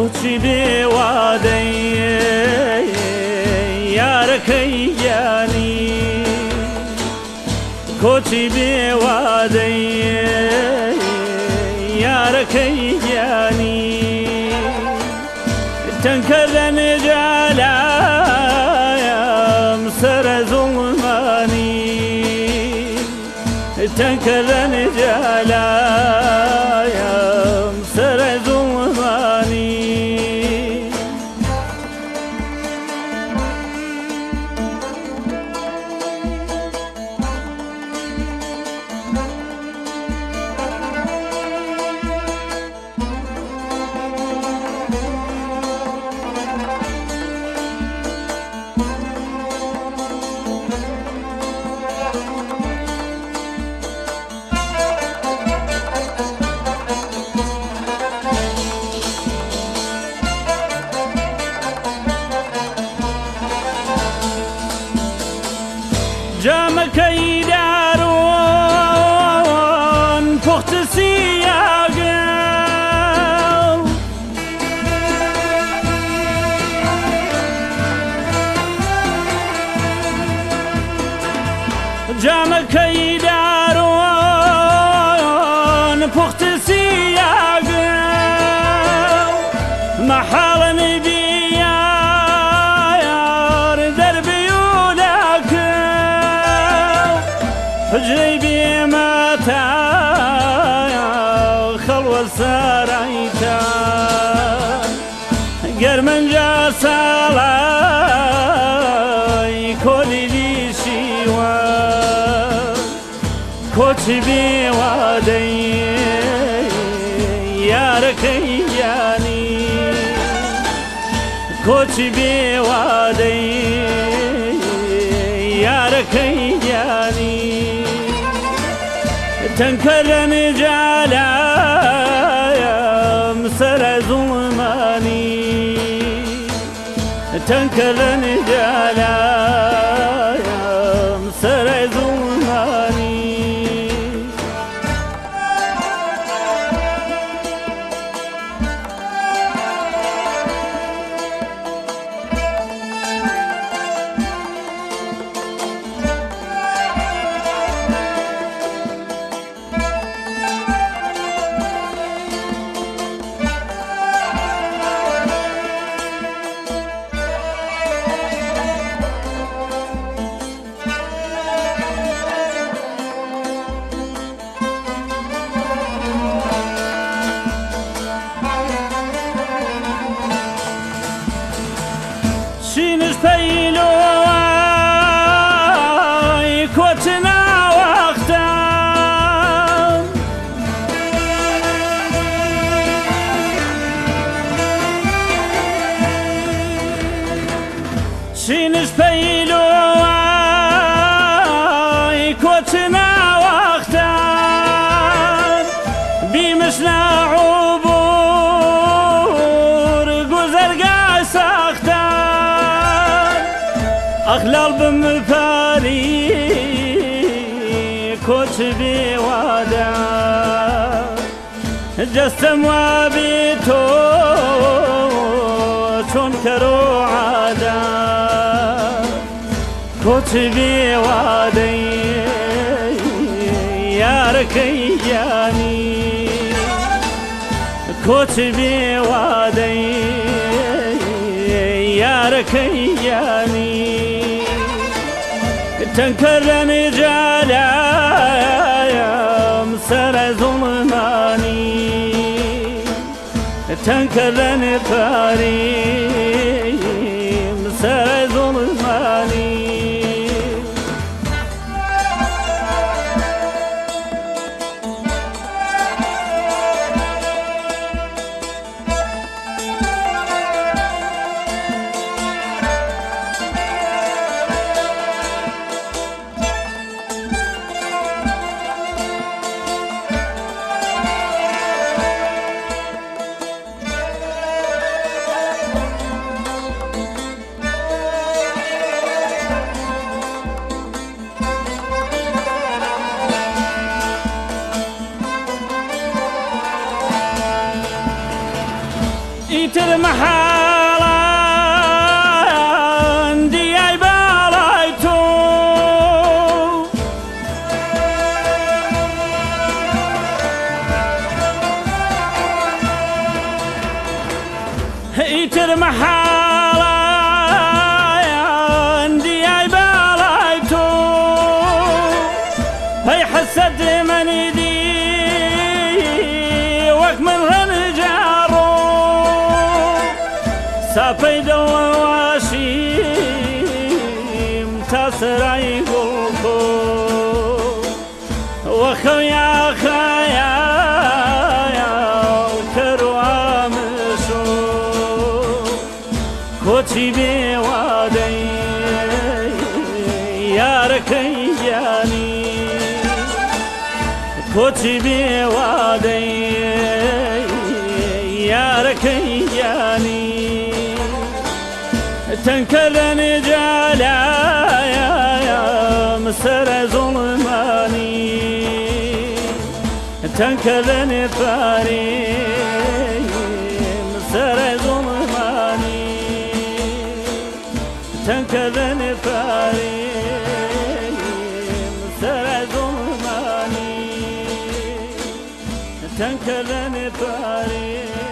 کۆچی بێوادەی یارەکەی گیانی کۆچی بێوادەی یارەکەی گیانی تەنکە لە نێجالایم سرە زوڵمانی تەنکە لە نێجالایم دارۆن پۆختسی یاگەڵ جامەکەی دارۆن پۆختسی یاگەڵ مەحاڵە نبیار دەربی و لاکە گەرمەنجا ساڵای کۆلی لیشیوە کۆچی بێوادەی یارەکەی یانی کۆچی بێوادەی یارەکەی یانی تەنکە لە نێجالایم تەنکە لە 在 بێوادا جەستەم وابی تۆ چۆن کەرۆ عادا کۆچ بێوادەی یارەکەی یانی کۆچ بێوادەی یارەکەی یانی تەنکە لە نێجالایم سرە زوڵمانی تەنکە لە سرە زوڵمانی ئیتر مەحاڵان دیای ساپەی دڵەواشیم تا سرای گوڵکۆ وەخەویا خایا کەروامشۆ کۆچی بێوادەی یارەکەی گیانی کۆچی بێوادەی یارەکەی گیانی تەنکە لە نێجالایە سرە زۆڵمانی تەنکە لە نێپاری سرە زۆڵمانی تەنکە لە نێپاری سرە زۆڵمانی تەنکە لە نێپاری